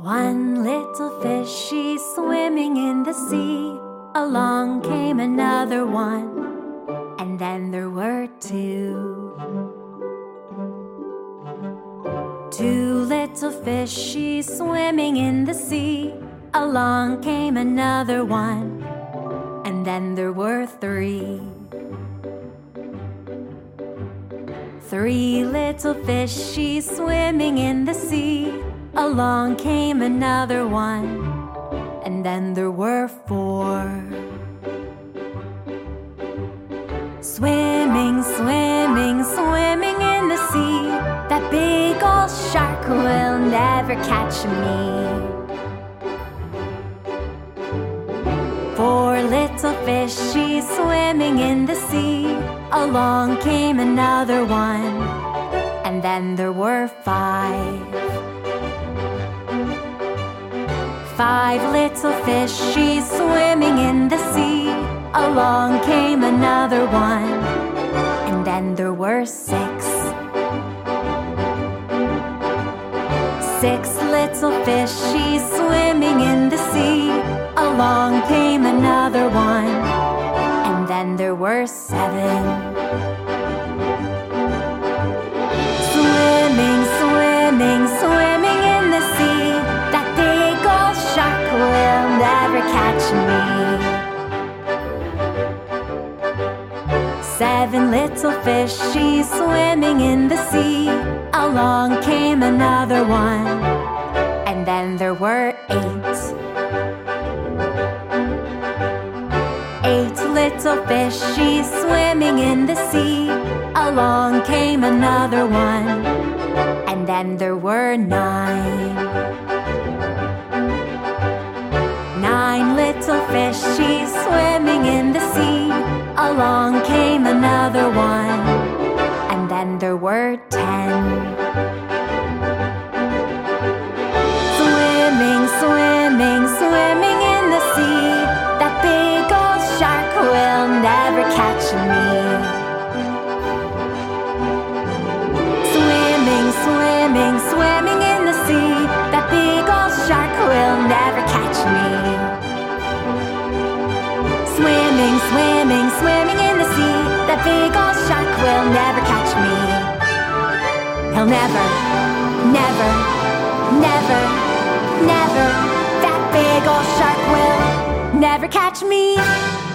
One little fishy swimming in the sea. Along came another one, and then there were two. Two little fishy swimming in the sea. Along came another one, and then there were three. Three little fishy swimming in the sea. Along came another one, and then there were four. Swimming, swimming, swimming in the sea. That big old shark will never catch me. Four little fishies swimming in the sea. Along came another one, and then there were five. Five little fishies swimming in the sea. Along came another one, and then there were six. Six little fishies swimming seven. Swimming, swimming, swimming in the sea. That big old shark will never catch me. Seven little fishies swimming in the sea. Along came another one, and then there were eight. Little fishies swimming in the sea. Along came another one, and then there were nine. Nine little fishies swimming in the sea. Along came another one, and then there were ten. Swimming, swimming, in the sea. That big old shark will never catch me. He'll never, never, never, never. That big old shark will never catch me.